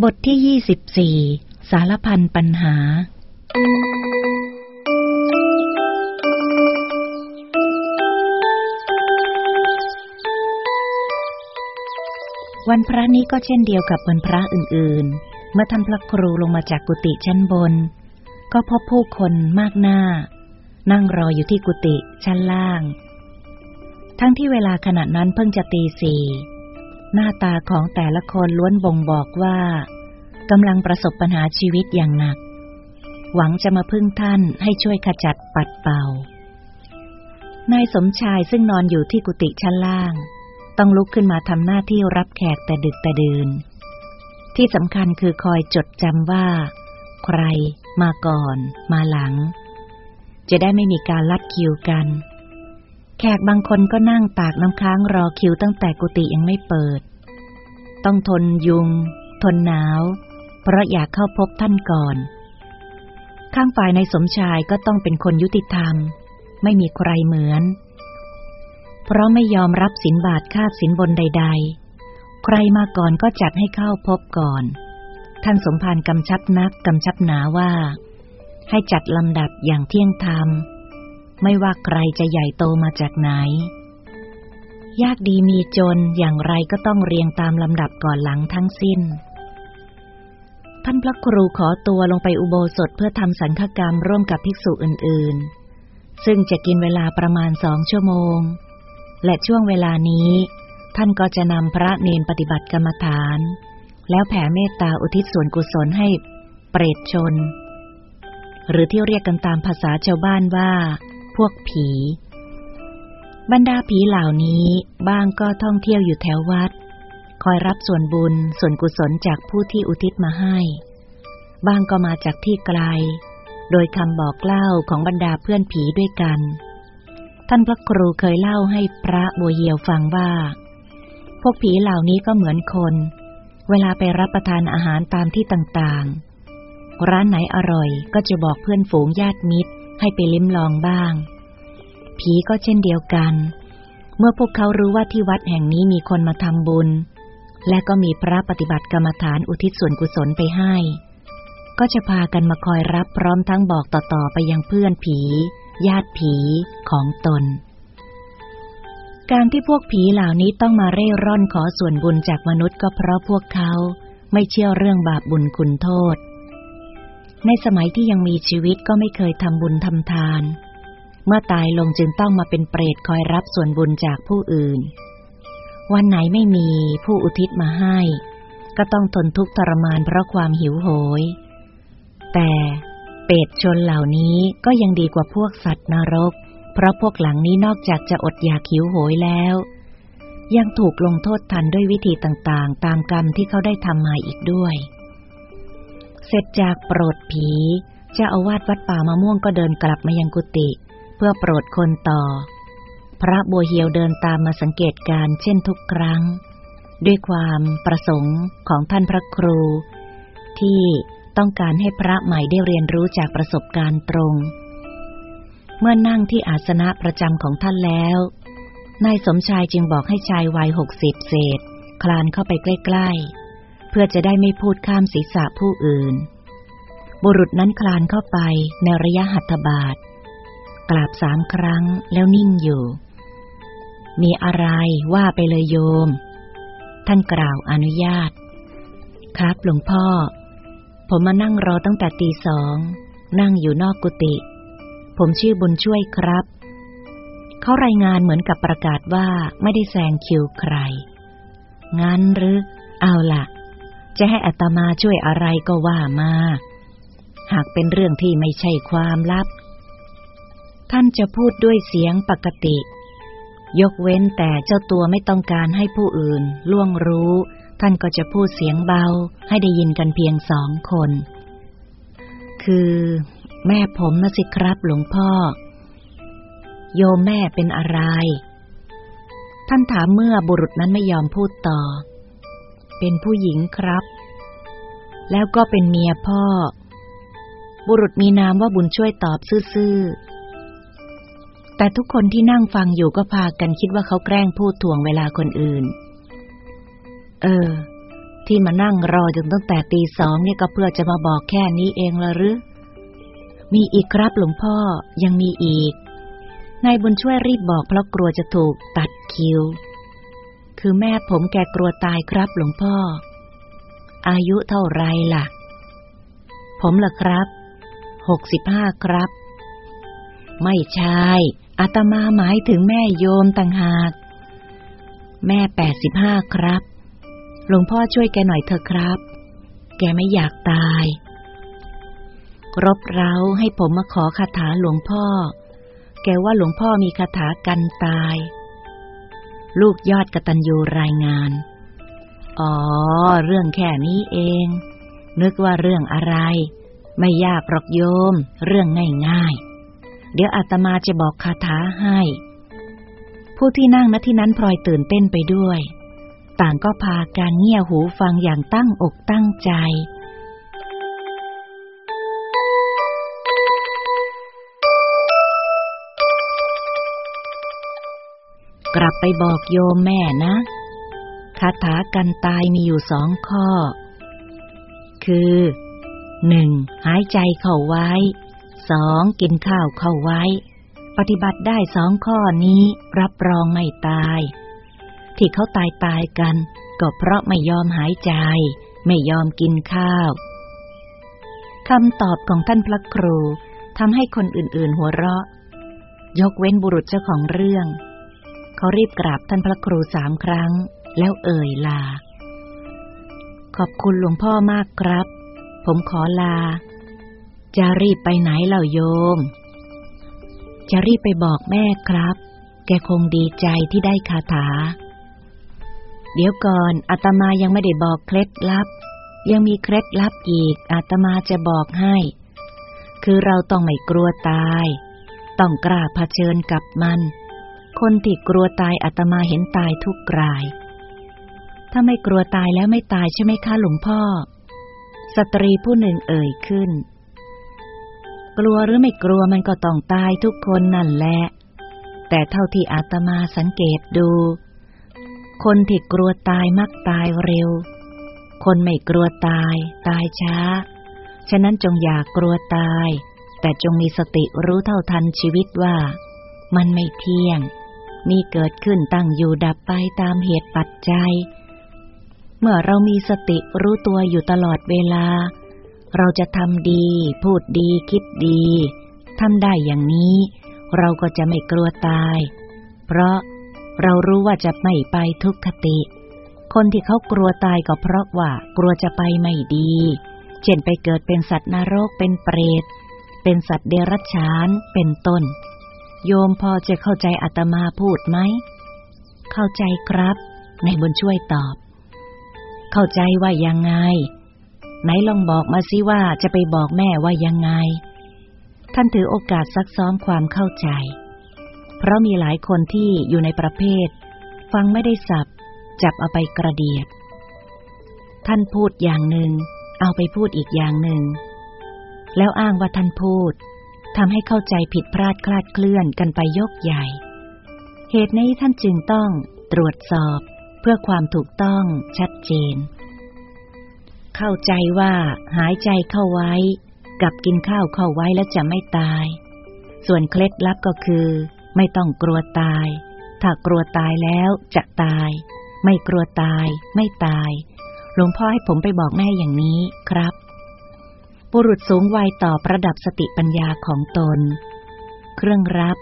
บทที่ยี่สิบสี่สารพันปัญหา วันพระนี้ก็เช่นเดียวกับวันพระอื่นๆ เมื่อท่านพระครูลงมาจากกุฏิชั้นบน ก็พบผู้คนมากหน้า นั่งรออยู่ที่กุฏิชั้นล่าง ทั้งที่เวลาขณะนั้นเพิ่งจะตีสี่ หน้าตาของแต่ละคนล้วนบ่งบอกว่ากำลังประสบปัญหาชีวิตอย่างหนัก หวังจะมาพึ่งท่านให้ช่วยขจัดปัดเป่า นายสมชายซึ่งนอนอยู่ที่กุฏิชั้นล่าง ต้องลุกขึ้นมาทำหน้าที่รับแขกแต่ดึกแต่ดื่น ที่สำคัญคือคอยจดจำว่า ใครมาก่อน มาหลัง จะได้ไม่มีการลัดคิวกัน แขกบางคนก็นั่งตากน้ำค้างรอคิวตั้งแต่กุฏิยังไม่เปิด ต้องทนยุง ทนหนาว เพราะอยากเข้าพบท่านก่อน ข้างฝ่ายในสมชายก็ต้องเป็นคนยุติธรรม ไม่มีใครเหมือน เพราะไม่ยอมรับสินบาทค่าสินบนใด ๆ ใครมาก่อนก็จัดให้เข้าพบก่อน ท่านสมภารกำชับนักกำชับหนาว่า ให้จัดลำดับอย่างเที่ยงธรรม ไม่ว่าใครจะใหญ่โตมาจากไหน ยากดีมีจนอย่างไรก็ต้องเรียงตามลำดับก่อนหลังทั้งสิ้น ท่านพระครูขอตัวลงไปอุโบสถเพื่อทำสังฆกรรมร่วมกับภิกษุอื่น ๆ ซึ่งจะกินเวลาประมาณสองชั่วโมง และช่วงเวลานี้ ท่านก็จะนำพระเนนปฏิบัติกรรมฐาน แล้วแผ่เมตตาอุทิศส่วนกุศลให้เปรตชน หรือที่เรียกกันตามภาษาชาวบ้านว่า วกผี บรรดาผีเหล่านี้บ้างก็ท่องเที่ยวอยู่แถววัด คอยรับส่วนบุญส่วนกุศลจากผู้ที่อุทิศมาให้ บ้างก็มาจากที่ไกล โดยคำบอกเล่าของบรรดาเพื่อนผีด้วยกัน ท่านพระครูเคยเล่าให้พระบัวเยียวฟังว่า พวกผีเหล่านี้ก็เหมือนคน เวลาไปรับประทานอาหารตามที่ต่างๆร้านไหนอร่อยก็จะบอกเพื่อนฝูงญาติมิตรให้ไปลิ้มลองบ้าง ผีก็เช่นเดียวกัน เมื่อพวกเขารู้ว่าที่วัดแห่งนี้มีคนมาทำบุญ และก็มีพระปฏิบัติกรรมฐานอุทิศส่วนกุศลไปให้ ก็จะพากันมาคอยรับพร้อมทั้งบอกต่อๆไปยังเพื่อนผี ญาติผีของตน การที่พวกผีเหล่านี้ต้องมาเร่ร่อนขอส่วนบุญจากมนุษย์ก็เพราะพวกเขาไม่เชื่อเรื่องบาปบุญคุณโทษ ในสมัยที่ยังมีชีวิตก็ไม่เคยทำบุญทำทาน เมื่อตายลงจึงต้องมาเป็นเปรตคอยรับส่วนบุญจากผู้อื่น วันไหนไม่มีผู้อุทิศมาให้ ก็ต้องทนทุกข์ทรมานเพราะความหิวโหย แต่เปรตชนเหล่านี้ก็ยังดีกว่าพวกสัตว์นรก เพราะพวกหลังนี้นอกจากจะอดอยากหิวโหยแล้ว ยังถูกลงโทษทันด้วยวิธีต่างๆ ตามกรรมที่เขาได้ทำมาอีกด้วย เสร็จจากโปรดผีเจ้าอาวาสวัดป่ามะม่วงก็เดินกลับมายังกุฏิ พื่อโปรดคนต่อ พระบัวเหียวเดินตามมาสังเกตการเช่นทุกครั้ง ด้วยความประสงค์ของท่านพระครู ที่ต้องการให้พระใหม่ได้เรียนรู้จากประสบการณ์ตรง เมื่อนั่งที่อาสนะประจำของท่านแล้ว นายสมชายจึงบอกให้ชายวัยหกสิบเศษ คลานเข้าไปใกล้ ๆ เพื่อจะได้ไม่พูดข้ามศีรษะผู้อื่น บุรุษนั้นคลานเข้าไปในระยะหัตถบาท กราบสามครั้งแล้วนิ่งอยู่ มีอะไรว่าไปเลยโยม ท่านกล่าวอนุญาต ครับหลวงพ่อ ผมมานั่งรอตั้งแต่ตีสอง นั่งอยู่นอกกุฏิผมชื่อบุญช่วยครับ เขารายงานเหมือนกับประกาศว่าไม่ได้แซงคิวใคร งั้นหรือ เอาล่ะ จะให้อัตมาช่วยอะไรก็ว่ามา หากเป็นเรื่องที่ไม่ใช่ความลับ ท่านจะพูดด้วยเสียงปกติ ยกเว้นแต่เจ้าตัวไม่ต้องการให้ผู้อื่น ล่วงรู้ ท่านก็จะพูดเสียงเบา ให้ได้ยินกันเพียงสองคน คือ แม่ผมนะสิครับหลวงพ่อ โยมแม่เป็นอะไร ท่านถามเมื่อบุรุษนั้นไม่ยอมพูดต่อ เป็นผู้หญิงครับ แล้วก็เป็นเมียพ่อ บุรุษมีนามว่าบุญช่วยตอบซื่อๆ แต่ทุกคนที่นั่งฟังอยู่ก็พากันคิดว่าเขาแกล้งพูดถ่วงเวลาคนอื่น เออ ที่มานั่งรอจนตั้งแต่ตีสองเนี่ยก็เพื่อจะมาบอกแค่นี้เองละหรือ มีอีกครับหลวงพ่อยังมีอีก นายบุญช่วยรีบบอกเพราะกลัวจะถูกตัดคิว คือแม่ผมแกกลัวตายครับหลวงพ่อ อายุเท่าไรล่ะ ผมล่ะครับ หกสิบห้าครับไม่ใช่ อาตมาหมายถึงแม่โยมต่างหาก แม่แปดสิบห้าครับ หลวงพ่อช่วยแกหน่อยเถอะครับ แกไม่อยากตาย รบเร้าให้ผมมาขอคาถาหลวงพ่อ แกว่าหลวงพ่อมีคาถากันตาย ลูกยอดกตัญญูรายงาน อ๋อ เรื่องแค่นี้เอง นึกว่าเรื่องอะไร ไม่ยากหรอกโยม เรื่องง่ายๆ เดี๋ยวอาตมาจะบอกคาถาให้ ผู้ที่นั่งณที่นั้นพลอยตื่นเต้นไปด้วย ต่างก็พาการเงี่ยหูฟังอย่างตั้งอกตั้งใจกลับไปบอกโยมแม่นะ คาถากันตายมีอยู่สองข้อ คือหนึ่งหายใจเข้าไว้ สองกินข้าวเข้าไว้ ปฏิบัติได้สองข้อนี้รับรองไม่ตาย ที่เขาตายตายกัน ก็เพราะไม่ยอมหายใจ ไม่ยอมกินข้าวคำตอบของท่านพระครูทำให้คนอื่นๆหัวเราะ ยกเว้นบุรุษเจ้าของเรื่อง เขารีบกราบท่านพระครูสามครั้ง แล้วเอ่ยลา ขอบคุณหลวงพ่อมากครับ ผมขอลา จะรีบไปไหนเล่าโยม จะรีบไปบอกแม่ครับ แกคงดีใจที่ได้คาถา เดี๋ยวก่อนอาตมายังไม่ได้บอกเคล็ดลับ ยังมีเคล็ดลับอีกอาตมาจะบอกให้ คือเราต้องไม่กลัวตาย ต้องกล้าเผชิญกับมัน คนที่กลัวตายอาตมาเห็นตายทุกราย ถ้าไม่กลัวตายแล้วไม่ตายใช่ไหมคะหลวงพ่อ สตรีผู้หนึ่งเอ่ยขึ้น กลัวหรือไม่กลัวมันก็ต้องตายทุกคนนั่นแหละ แต่เท่าที่อาตมาสังเกตดู คนที่กลัวตายมักตายเร็ว คนไม่กลัวตาย ตายช้า ฉะนั้นจงอย่ากกลัวตาย แต่จงมีสติรู้เท่าทันชีวิตว่า มันไม่เที่ยง มีเกิดขึ้นตั้งอยู่ดับไปตามเหตุปัจจัย เมื่อเรามีสติรู้ตัวอยู่ตลอดเวลา เราจะทำดี พูดดีคิดดีทำได้อย่างนี้ เราก็จะไม่กลัวตาย เพราะเรารู้ว่าจะไม่ไปทุกขติ คนที่เขากลัวตายก็เพราะว่ากลัวจะไปไม่ดี เช่นไปเกิดเป็นสัตว์นรกเป็นเปรต เป็นสัตว์เดรัจฉานเป็นต้น โยมพอจะเข้าใจอาตมาพูดไหม เข้าใจครับ ในบุญช่วยตอบ เข้าใจว่ายังไง ไหนลองบอกมาสิว่าจะไปบอกแม่ว่ายังไง ท่านถือโอกาสซักซ้อมความเข้าใจ เพราะมีหลายคนที่อยู่ในประเภท ฟังไม่ได้สับ จับเอาไปกระเดียด ท่านพูดอย่างหนึ่ง เอาไปพูดอีกอย่างหนึ่ง แล้วอ้างว่าท่านพูดทำให้เข้าใจผิดพลาดคลาดเคลื่อนกันไปยกใหญ่ เหตุนี้ท่านจึงต้องตรวจสอบเพื่อความถูกต้องชัดเจน เข้าใจว่าหายใจเข้าไว้ กับกินข้าวเข้าไว้แล้วจะไม่ตาย ส่วนเคล็ดลับก็คือ ไม่ต้องกลัวตาย ถ้ากลัวตายแล้วจะตาย ไม่กลัวตาย ไม่ตาย หลวงพ่อให้ผมไปบอกแม่อย่างนี้ครับ บุรุษสูงวัยตอบระดับสติปัญญาของตน เครื่องรับ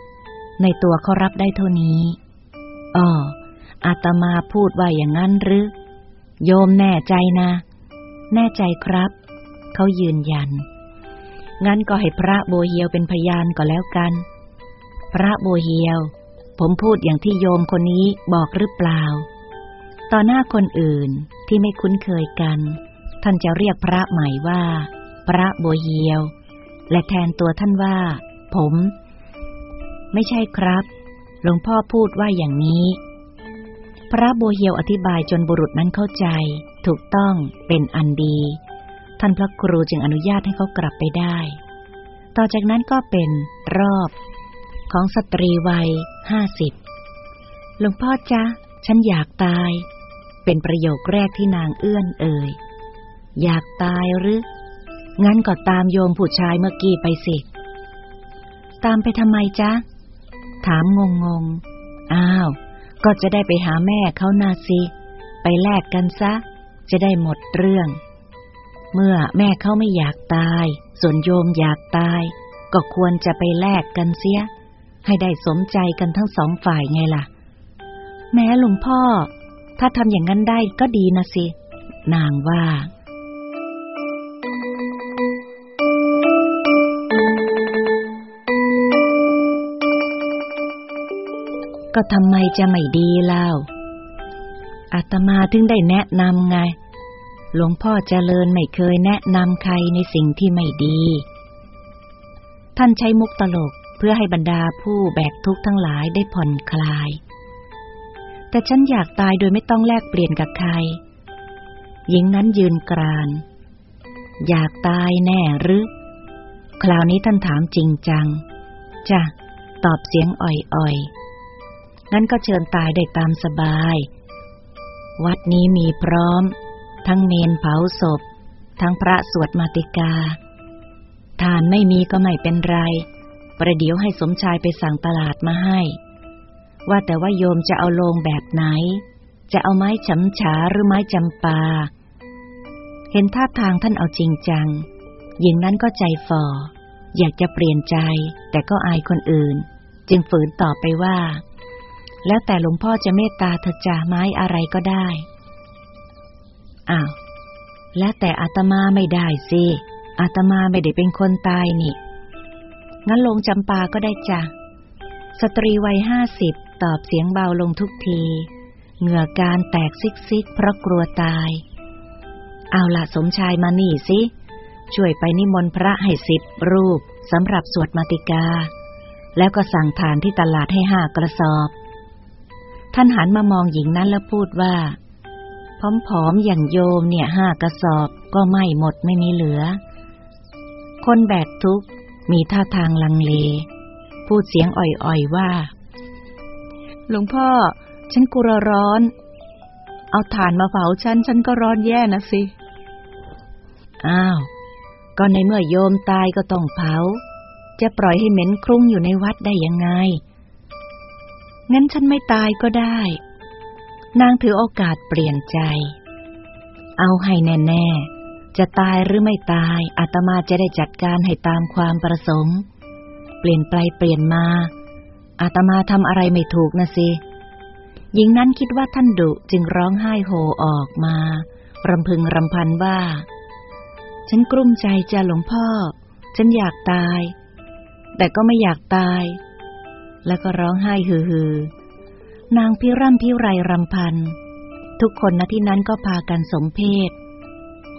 ในตัวเขารับได้เท่านี้อ๋ออาตมาพูดว่าอย่างนั้นหรือโยมแน่ใจนะ แน่ใจครับ เขายืนยัน งั้นก็ให้พระโบเฮียวเป็นพยานก็แล้วกัน พระโบเฮียว ผมพูดอย่างที่โยมคนนี้บอกหรือเปล่า ต่อหน้าคนอื่นที่ไม่คุ้นเคยกัน ท่านจะเรียกพระใหม่ว่า พระโบเฮียว และแทนตัวท่านว่า ผม ไม่ใช่ครับ หลวงพ่อพูดว่าอย่างนี้ พระโบเฮียวอธิบายจนบุรุษนั้นเข้าใจ ถูกต้องเป็นอันดี ท่านพระครูจึงอนุญาตให้เขากลับไปได้ ต่อจากนั้นก็เป็นรอบ ของสตรีวัยห้าสิบหลวงพ่อจ๊ะ ฉันอยากตาย เป็นประโยคแรกที่นางเอื้อนเอ่ย อยากตายหรือ งั้นก็ตามโยมผู้ชายเมื่อกี้ไปสิ ตามไปทำไมจ๊ะ ถามงงงอ้าว ก็จะได้ไปหาแม่เขานาสิ ไปแลกกันซะ จะได้หมดเรื่อง เมื่อแม่เขาไม่อยากตาย ส่วนโยมอยากตาย ก็ควรจะไปแลกกันเสีย ให้ได้สมใจกันทั้งสองฝ่ายไงล่ะ แม้หลวงพ่อ ถ้าทำอย่างนั้นได้ก็ดีนะสิ นางว่าก็ทำไมจะไม่ดีเล่าอาตมาถึงได้แนะนำไง หลวงพ่อเจริญไม่เคยแนะนำใครในสิ่งที่ไม่ดี ท่านใช้มุกตลกเพื่อให้บรรดาผู้แบกทุกข์ทั้งหลายได้ผ่อนคลาย แต่ฉันอยากตายโดยไม่ต้องแลกเปลี่ยนกับใคร หญิงนั้นยืนกราน อยากตายแน่หรือ คราวนี้ท่านถามจริงจัง จ้ะ ตอบเสียงอ่อยๆงั้นก็เชิญตายได้ตามสบาย วัดนี้มีพร้อม ทั้งเมนเผาศพ ทั้งพระสวดมาติกา ทานไม่มีก็ไม่เป็นไร ประเดี๋ยวให้สมชายไปสั่งตลาดมาให้ ว่าแต่ว่าโยมจะเอาโลงแบบไหน จะเอาไม้ฉำฉาหรือไม้จำปา เห็นท่าทางท่านเอาจริงจัง หญิงนั้นก็ใจฝ่อ อยากจะเปลี่ยนใจ แต่ก็อายคนอื่น จึงฝืนตอบไปว่า แล้วแต่หลวงพ่อจะเมตตาเธอจ่าไม้อะไรก็ได้ อ้าว แล้วแต่อาตมาไม่ได้สิอาตมาไม่ได้เป็นคนตายนี่ งั้นโลงจำปาก็ได้จ้ะ สตรีวัยห้าสิบตอบเสียงเบาลงทุกที เหงื่อกาฬแตกซิกซิกเพราะกลัวตาย เอาละสมชายมานี่สิ ช่วยไปนิมนต์พระให้สิบรูปสำหรับสวดมาติกา แล้วก็สั่งถ่านที่ตลาดให้ห้ากระสอบ ท่านหันมามองหญิงนั้นแล้วพูดว่า ผอมๆอย่างโยมเนี่ยห้ากระสอบก็ไม่หมดไม่มีเหลือ คนแบกทุกข์มีท่าทางลังเล พูดเสียงอ่อยๆว่า หลวงพ่อ ฉันกลัวร้อน เอาถ่านมาเผาฉัน ฉันก็ร้อนแย่นะสิ อ้าว ก็ในเมื่อโยมตายก็ต้องเผา จะปล่อยให้เหม็นคลุ้งอยู่ในวัดได้ยังไง งั้นฉันไม่ตายก็ได้ นางถือโอกาสเปลี่ยนใจ เอาให้แน่ๆ จะตายหรือไม่ตายอาตมาจะได้จัดการให้ตามความประสงค์ เปลี่ยนไปเปลี่ยนมา อาตมาทำอะไรไม่ถูกนะสิหญิงนั้นคิดว่าท่านดุจึงร้องไห้โฮออกมารำพึงรำพันว่า ฉันกลุ้มใจจ้ะหลวงพ่อ ฉันอยากตาย แต่ก็ไม่อยากตาย แล้วก็ร้องไห้ฮือฮือ นางพิร่ำพิไรรำพัน ทุกคนณที่นั้นก็พากันสมเพศ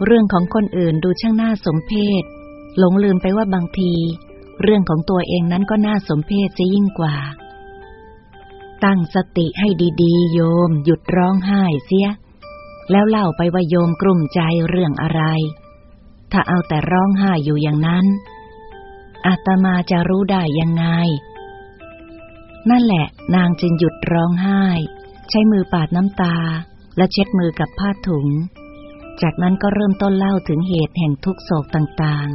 เรื่องของคนอื่นดูช่างน่าสมเพศ หลงลืมไปว่าบางที เรื่องของตัวเองนั้นก็น่าสมเพศจะยิ่งกว่า ตั้งสติให้ดีๆ โยม หยุดร้องไห้เสีย แล้วเล่าไปว่าโยมกลุ่มใจเรื่องอะไร ถ้าเอาแต่ร้องไห้อยู่อย่างนั้นอาตมาจะรู้ได้ยังไง นั่นแหละนางจึงหยุดร้องไห้ ใช้มือปาดน้ำตา และเช็ดมือกับผ้าถุง จากนั้นก็เริ่มต้นเล่าถึงเหตุแห่งทุกโศกต่าง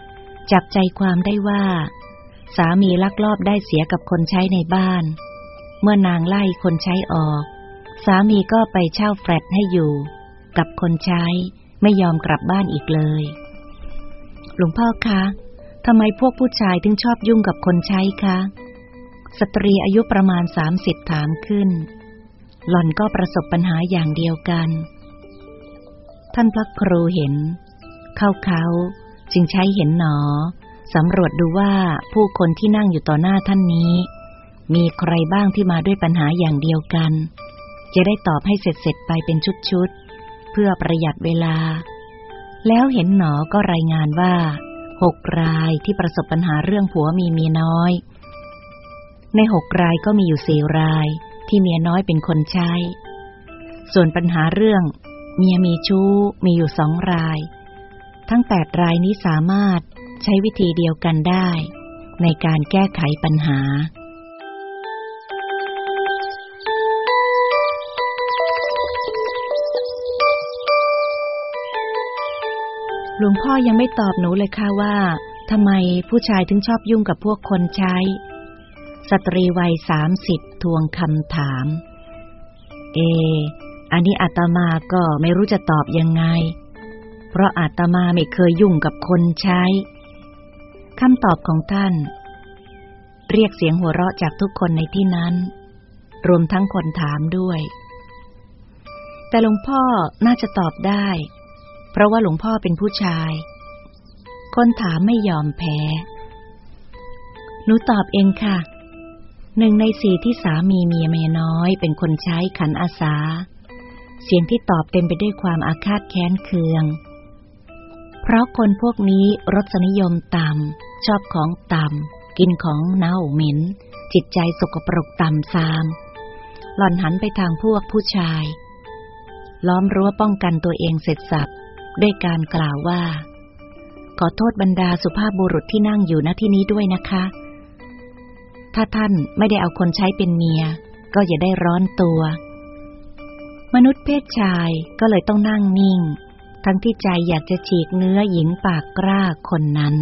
ๆ จับใจความได้ว่า สามีลักลอบได้เสียกับคนใช้ในบ้าน เมื่อนางไล่คนใช้ออก สามีก็ไปเช่าแฟลตให้อยู่ กับคนใช้ไม่ยอมกลับบ้านอีกเลย หลวงพ่อคะทำไมพวกผู้ชายถึงชอบยุ่งกับคนใช้คะ สตรีอายุประมาณสามสิบถามขึ้น หล่อนก็ประสบปัญหาอย่างเดียวกัน ท่านพระครูเห็น เข้าเขาจึงใช้เห็นหนอสำรวจดูว่าผู้คนที่นั่งอยู่ต่อหน้าท่านนี้ มีใครบ้างที่มาด้วยปัญหาอย่างเดียวกัน จะได้ตอบให้เสร็จๆไปเป็นชุดๆเพื่อประหยัดเวลา แล้วเห็นหนอก็รายงานว่าหกรายที่ประสบปัญหาเรื่องผัวมีเมียน้อย ในหกรายก็มีอยู่สี่รายที่เมียน้อยเป็นคนใช้ ส่วนปัญหาเรื่องเมียมีชู้มีอยู่สองราย ทั้งแปดรายนี้สามารถใช้วิธีเดียวกันได้ ในการแก้ไขปัญหา หลวงพ่อยังไม่ตอบหนูเลยค่ะว่าทำไมผู้ชายถึงชอบยุ่งกับพวกคนใช้ สตรีวัยสามสิบทวงคำถาม เอ อันนี้อาตมาก็ไม่รู้จะตอบยังไง เพราะอาตมาไม่เคยยุ่งกับคนใช้คำตอบของท่าน เรียกเสียงหัวเราะจากทุกคนในที่นั้น รวมทั้งคนถามด้วย แต่หลวงพ่อน่าจะตอบได้ เพราะว่าหลวงพ่อเป็นผู้ชาย คนถามไม่ยอมแพ้ หนูตอบเองค่ะ หนึ่งในสี่ที่สามีเมียเมียน้อยเป็นคนใช้ขันอาสา เสียงที่ตอบเต็มไปด้วยความอาฆาตแค้นเคือง เพราะคนพวกนี้รสนิยมต่ำชอบของต่ำกินของเน่าเหม็น จิตใจสกปรกต่ำซาม หล่อนหันไปทางพวกผู้ชาย ล้อมรั้วป้องกันตัวเองเสร็จสับด้วยการกล่าวว่า ขอโทษบรรดาสุภาพบุรุษที่นั่งอยู่ณที่นี้ด้วยนะคะ ถ้าท่านไม่ได้เอาคนใช้เป็นเมีย ก็อย่าได้ร้อนตัว มนุษย์เพศชายก็เลยต้องนั่งนิ่ง ทั้งที่ใจอยากจะฉีกเนื้อหญิงปากกล้าคนนั้น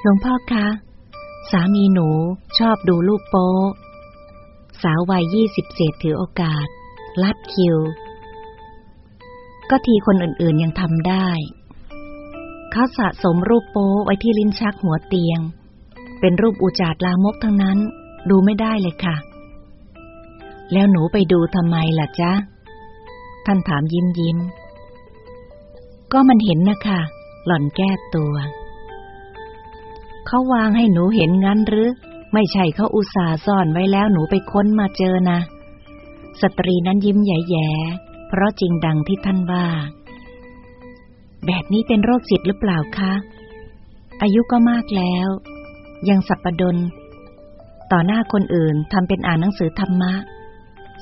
หลวงพ่อคะ สามีหนูชอบดูลูกโป๊สาววัยยี่สิบเศษถือโอกาส ลัดคิว ก็ทีคนอื่นๆยังทำได้ เขาสะสมรูปโป๊ไว้ที่ลิ้นชักหัวเตียง เป็นรูปอุจาดลามกทั้งนั้น ดูไม่ได้เลยค่ะ แล้วหนูไปดูทำไมล่ะจ๊ะ ท่านถามยิ้มยิ้ม ก็มันเห็นนะคะหล่อนแก้ตัว เขาวางให้หนูเห็นงั้นหรือ ไม่ใช่เขาอุตส่าห์ซ่อนไว้แล้วหนูไปค้นมาเจอนะ สตรีนั้นยิ้มแย่ๆเพราะจริงดังที่ท่านว่า แบบนี้เป็นโรคจิตหรือเปล่าคะ อายุก็มากแล้ว ยังสับปดน ต่อหน้าคนอื่นทำเป็นอ่านหนังสือธรรมะ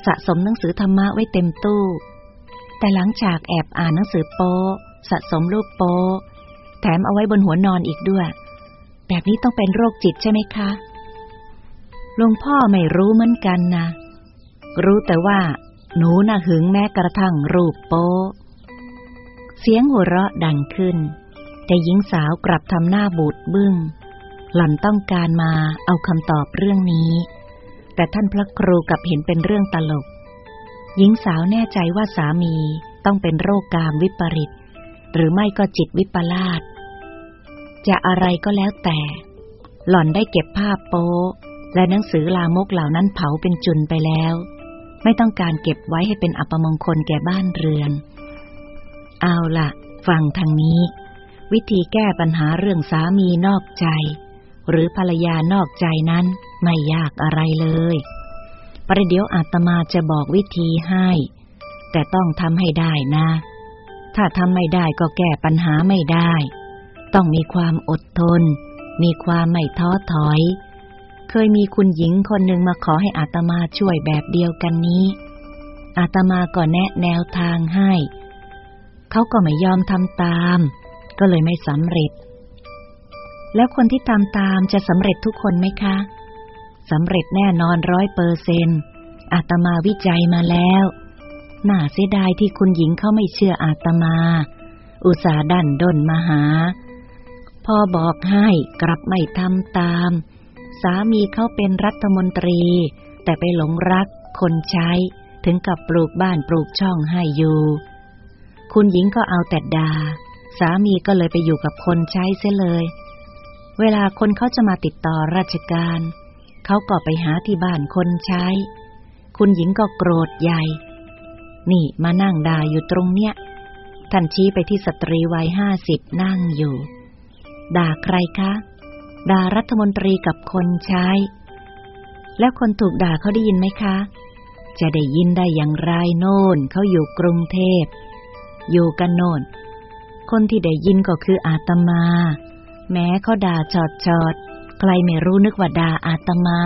สะสมหนังสือธรรมะไว้เต็มตู้ แต่หลังจากแอบอ่านหนังสือโป๊สะสมรูปโป๊แถมเอาไว้บนหัวนอนอีกด้วย แบบนี้ต้องเป็นโรคจิตใช่ไหมคะหลวงพ่อไม่รู้เหมือนกันนะ รู้แต่ว่า หนูน่ะหึงแม้กระทั่งรูปโป๊เสียงหัวเราะดังขึ้น แต่หญิงสาวกลับทำหน้าบูดบึง้ง หล่อนต้องการมาเอาคำตอบเรื่องนี้ แต่ท่านพระครูกลับเห็นเป็นเรื่องตลก หญิงสาวแน่ใจว่าสามีต้องเป็นโรคกามวิปริต หรือไม่ก็จิตวิปลาสจะอะไรก็แล้วแต่ หล่อนได้เก็บภาพโป๊และหนังสือลามกเหล่านั้นเผาเป็นจุนไปแล้ว ไม่ต้องการเก็บไว้ให้เป็นอัปมงคลแก่บ้านเรือน เอาละฟังทางนี้ วิธีแก้ปัญหาเรื่องสามีนอกใจ หรือภรรยานอกใจนั้นไม่ยากอะไรเลย ประเดี๋ยวอาตมาจะบอกวิธีให้ แต่ต้องทำให้ได้นะ ถ้าทำไม่ได้ก็แก้ปัญหาไม่ได้ ต้องมีความอดทน มีความไม่ท้อถอย เคยมีคุณหญิงคนหนึ่งมาขอให้อาตมาช่วยแบบเดียวกันนี้ อาตมาก็แนะแนวทางให้ เขาก็ไม่ยอมทำตาม ก็เลยไม่สำเร็จ แล้วคนที่ทำตามจะสำเร็จทุกคนไหมคะสำเร็จแน่นอนร้อยเปอร์เซนอาตมาวิจัยมาแล้ว น่าเสียดายที่คุณหญิงเขาไม่เชื่ออาตมา อุตส่าห์ดันด้นมาหา พอบอกให้กลับไม่ทำตาม สามีเขาเป็นรัฐมนตรี แต่ไปหลงรักคนใช้ ถึงกับปลูกบ้านปลูกช่องให้อยู่ คุณหญิงก็เอาแต่ดา สามีก็เลยไปอยู่กับคนใช้เสียเลย เวลาคนเขาจะมาติดต่อราชการ เขาก็ไปหาที่บ้านคนใช้ คุณหญิงก็โกรธใหญ่ นี่มานั่งด่าอยู่ตรงเนี้ย ท่านชี้ไปที่สตรีวัยห้าสิบนั่งอยู่ ด่าใครคะ ด่ารัฐมนตรีกับคนใช้ แล้วคนถูกด่าเขาได้ยินไหมคะ จะได้ยินได้อย่างไรโน่นเขาอยู่กรุงเทพ อยู่กันโน่น คนที่ได้ยินก็คืออาตมา แม้เขาด่าจอดจอด ใครไม่รู้นึกว่าด่าอาตมา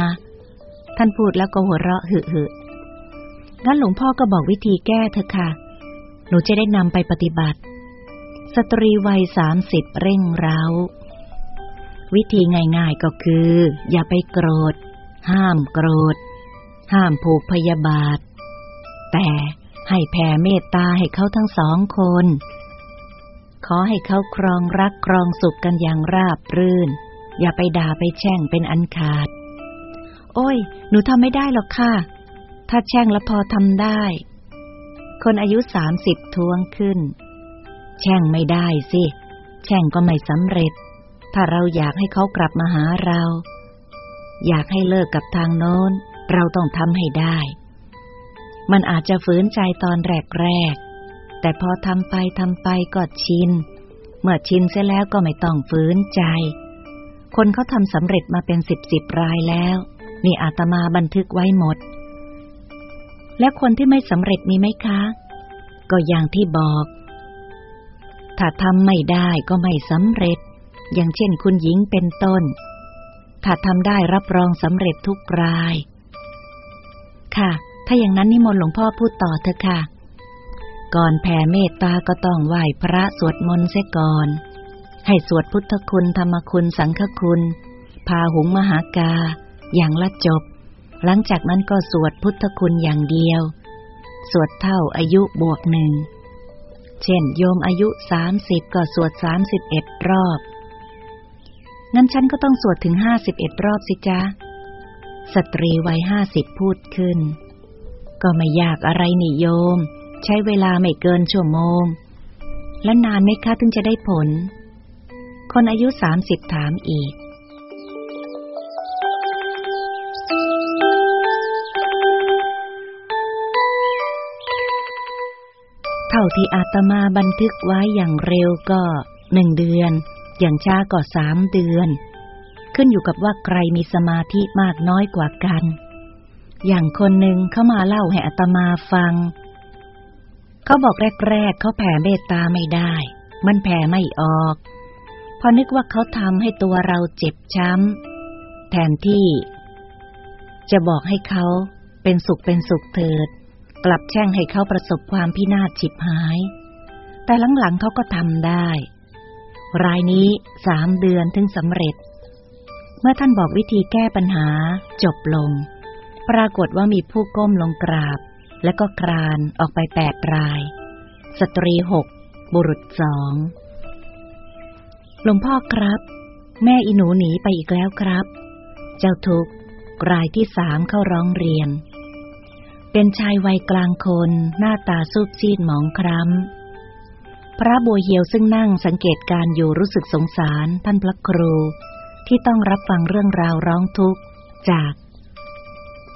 ท่านพูดแล้วก็หัวเราะหึหึงั้นหลวงพ่อก็บอกวิธีแก้เถอะค่ะ หนูจะได้นำไปปฏิบัติ สตรีวัยสามสิบเร่งเร้าวิธีง่ายๆก็คือ อย่าไปโกรธ ห้ามโกรธ ห้ามผูกพยาบาท แต่ให้แผ่เมตตาให้เขาทั้งสองคน ขอให้เขาครองรักครองสุขกันอย่างราบรื่น อย่าไปด่าไปแช่งเป็นอันขาด โอ้ย หนูทำไม่ได้หรอกค่ะ ถ้าแช่งแล้วพอทำได้ คนอายุสามสิบทวงขึ้น แช่งไม่ได้สิ แช่งก็ไม่สำเร็จ ถ้าเราอยากให้เขากลับมาหาเรา อยากให้เลิกกับทางโน้น เราต้องทำให้ได้ มันอาจจะฝืนใจตอนแรกๆ แต่พอทำไปทำไปก็ชิน เมื่อชินเสียแล้วก็ไม่ต้องฝืนใจ คนเขาทำสำเร็จมาเป็นสิบสิบรายแล้วนี่อาตมาบันทึกไว้หมด และคนที่ไม่สำเร็จมีไหมคะ ก็อย่างที่บอก ถ้าทำไม่ได้ก็ไม่สำเร็จ อย่างเช่นคุณหญิงเป็นต้น ถ้าทำได้รับรองสำเร็จทุกราย ค่ะ ถ้าอย่างนั้นนิมนต์หลวงพ่อพูดต่อเถอะค่ะ ก่อนแผ่เมตตาก็ต้องไหว้พระสวดมนต์เสียก่อน ให้สวดพุทธคุณธรรมคุณสังฆคุณ พาหุงมหากา อย่างละจบ หลังจากนั้นก็สวดพุทธคุณอย่างเดียว สวดเท่าอายุบวกหนึ่ง เช่น โยมอายุสามสิบก็สวดสามสิบเอ็ดรอบ งั้นฉันก็ต้องสวดถึงห้าสิบเอ็ดรอบสิจ๊ะ สตรีวัยห้าสิบพูดขึ้น ก็ไม่ยากอะไรนี่โยม ใช้เวลาไม่เกินชั่วโมง และนานไหมคะถึงจะได้ผล คนอายุสามสิบถามอีก เท่าที่อาตมาบันทึกไว้อย่างเร็วก็หนึ่งเดือน อย่างช้าก็สามเดือน ขึ้นอยู่กับว่าใครมีสมาธิมากน้อยกว่ากัน อย่างคนหนึ่งเข้ามาเล่าให้อาตมาฟัง เขาบอกแรกๆเขาแผ่เมตตาไม่ได้ มันแผ่ไม่ออก พอนึกว่าเขาทำให้ตัวเราเจ็บช้ำ แทนที่ จะบอกให้เขาเป็นสุขเป็นสุขเถิด กลับแช่งให้เขาประสบความพินาศฉิบหาย แต่หลังๆเขาก็ทำได้ รายนี้สามเดือนถึงสำเร็จ เมื่อท่านบอกวิธีแก้ปัญหาจบลง ปรากฏว่ามีผู้ก้มลงกราบ และก็ครานออกไปแปดราย สตรีหกบุรุษสองหลวงพ่อครับ แม่อีหนูหนีไปอีกแล้วครับ เจ้าทุกรายที่สามเข้าร้องเรียน เป็นชายวัยกลางคนหน้าตาซูบซีดหมองคล้ำพระบัวเหียวซึ่งนั่งสังเกตการอยู่รู้สึกสงสารท่านพระครู ที่ต้องรับฟังเรื่องราวร้องทุกข์จาก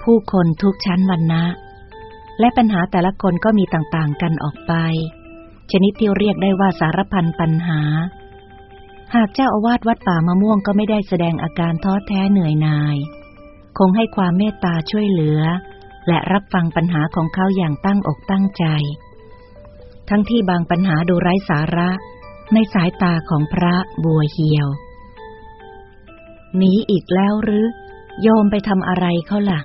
ผู้คนทุกชั้นวันนะ และปัญหาแต่ละคนก็มีต่างๆกันออกไป ชนิดที่เรียกได้ว่าสารพันปัญหา หากเจ้าอาวาสวัดป่ามะม่วงก็ไม่ได้แสดงอาการท้อแท้เหนื่อยนาย คงให้ความเมตตาช่วยเหลือ และรับฟังปัญหาของเขาอย่างตั้งอกตั้งใจ ทั้งที่บางปัญหาดูไร้สาระ ในสายตาของพระบัวเหียวหนีอีกแล้วหรือ โยมไปทำอะไรเขาละ่ะ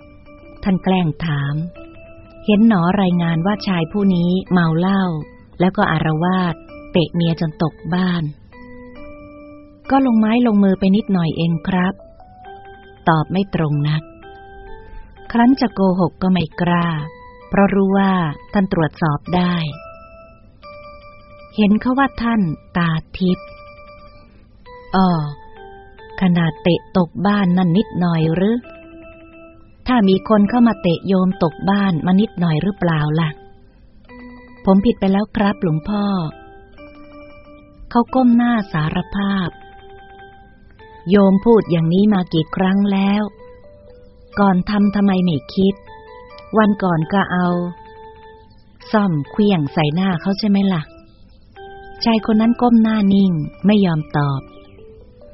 ท่านแกล้งถาม เห็นหนอรายงานว่าชายผู้นี้เมาเหล้าแล้วก็อารวาสเตะเมียจนตกบ้าน ก็ลงไม้ลงมือไปนิดหน่อยเองครับ ตอบไม่ตรงนัก ครั้นจะโกหกก็ไม่กล้า เพราะรู้ว่าท่านตรวจสอบได้ เห็นเขาว่าท่านตาทิพย์อ๋อขนาดเตะตกบ้านนั่นนิดหน่อยหรือ ถ้ามีคนเข้ามาเตะโยมตกบ้านมานิดหน่อยหรือเปล่าล่ะ ผมผิดไปแล้วครับหลวงพ่อ เขาก้มหน้าสารภาพ โยมพูดอย่างนี้มากี่ครั้งแล้ว ก่อนทำทำไมไม่คิด วันก่อนก็เอา ซ่อมเคลี้ยงใส่หน้าเขาใช่ไหมล่ะชายคนนั้นก้มหน้านิ่งไม่ยอมตอบ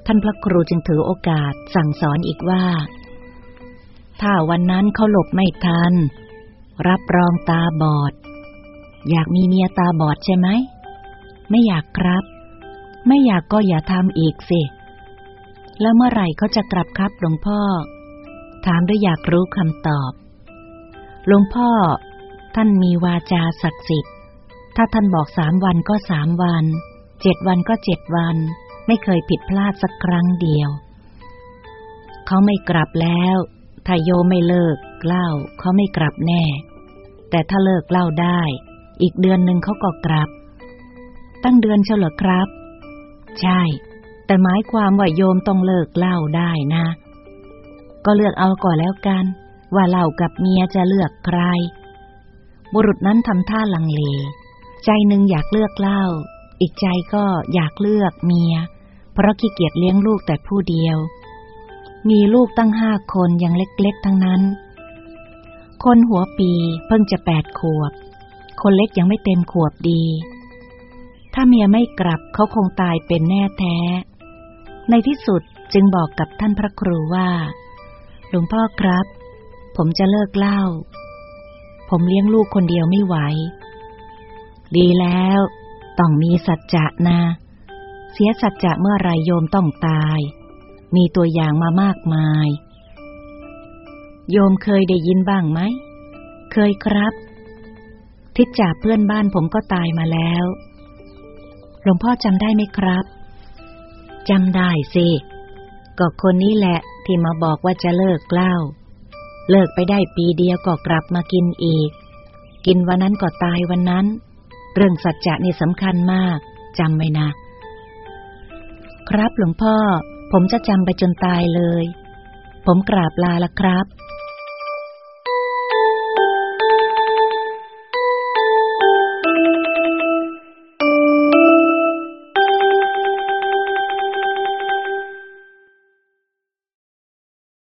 ท่านพระครูจึงถือโอกาสสั่งสอนอีกว่า ถ้าวันนั้นเขาหลบไม่ทัน รับรองตาบอด อยากมีเมียตาบอดใช่ไหม ไม่อยากครับ ไม่อยากก็อย่าทำอีกสิ แล้วเมื่อไหร่เขาจะกลับครับหลวงพ่อ ถามด้วยอยากรู้คำตอบ หลวงพ่อ ท่านมีวาจาศักดิ์สิทธิ์ ถ้าท่านบอกสามวันก็สามวันเจ็ดวันก็เจ็ดวัน ไม่เคยผิดพลาดสักครั้งเดียว เขาไม่กลับแล้ว ถ้าโยไม่เลิกเล่าเขาไม่กลับแน่ แต่ถ้าเลิกเล่าได้ อีกเดือนหนึ่งเขาก็กลับ ตั้งเดือนเฉลอครับ ใช่ แต่หมายความว่าโยมต้องเลิกเล้าได้นะ ก็เลือกเอาก่อนแล้วกัน ว่าเหล้ากับเมียจะเลือกใคร บุรุษนั้นทำท่าลังเล ใจหนึ่งอยากเลือกเล้าอีกใจก็อยากเลือกเมีย เพราะขี้เกียจเลี้ยงลูกแต่ผู้เดียว มีลูกตั้งห้าคนยังเล็กๆทั้งนั้น คนหัวปีเพิ่งจะแปดขวบ คนเล็กยังไม่เต็มขวบดี ถ้าเมียไม่กลับเขาคงตายเป็นแน่แท้ ในที่สุดจึงบอกกับท่านพระครูว่า หลวงพ่อครับ ผมจะเลิกเล้าผมเลี้ยงลูกคนเดียวไม่ไหว ดีแล้ว ต้องมีสัจจะนะ เสียสัจจะเมื่อไรโยมต้องตาย มีตัวอย่างมามากมาย โยมเคยได้ยินบ้างไหม เคยครับ ทิศจ่าเพื่อนบ้านผมก็ตายมาแล้ว หลวงพ่อจำได้ไหมครับจำได้สิก็คนนี้แหละที่มาบอกว่าจะเลิกเล้าเลิกไปได้ปีเดียวก็กลับมากินอีก กินวันนั้นก็ตายวันนั้น เรื่องสัจจะนี่สำคัญมากจำไว้นะ ครับหลวงพ่อ ผมจะจำไปจนตายเลย ผมกราบลาละครับ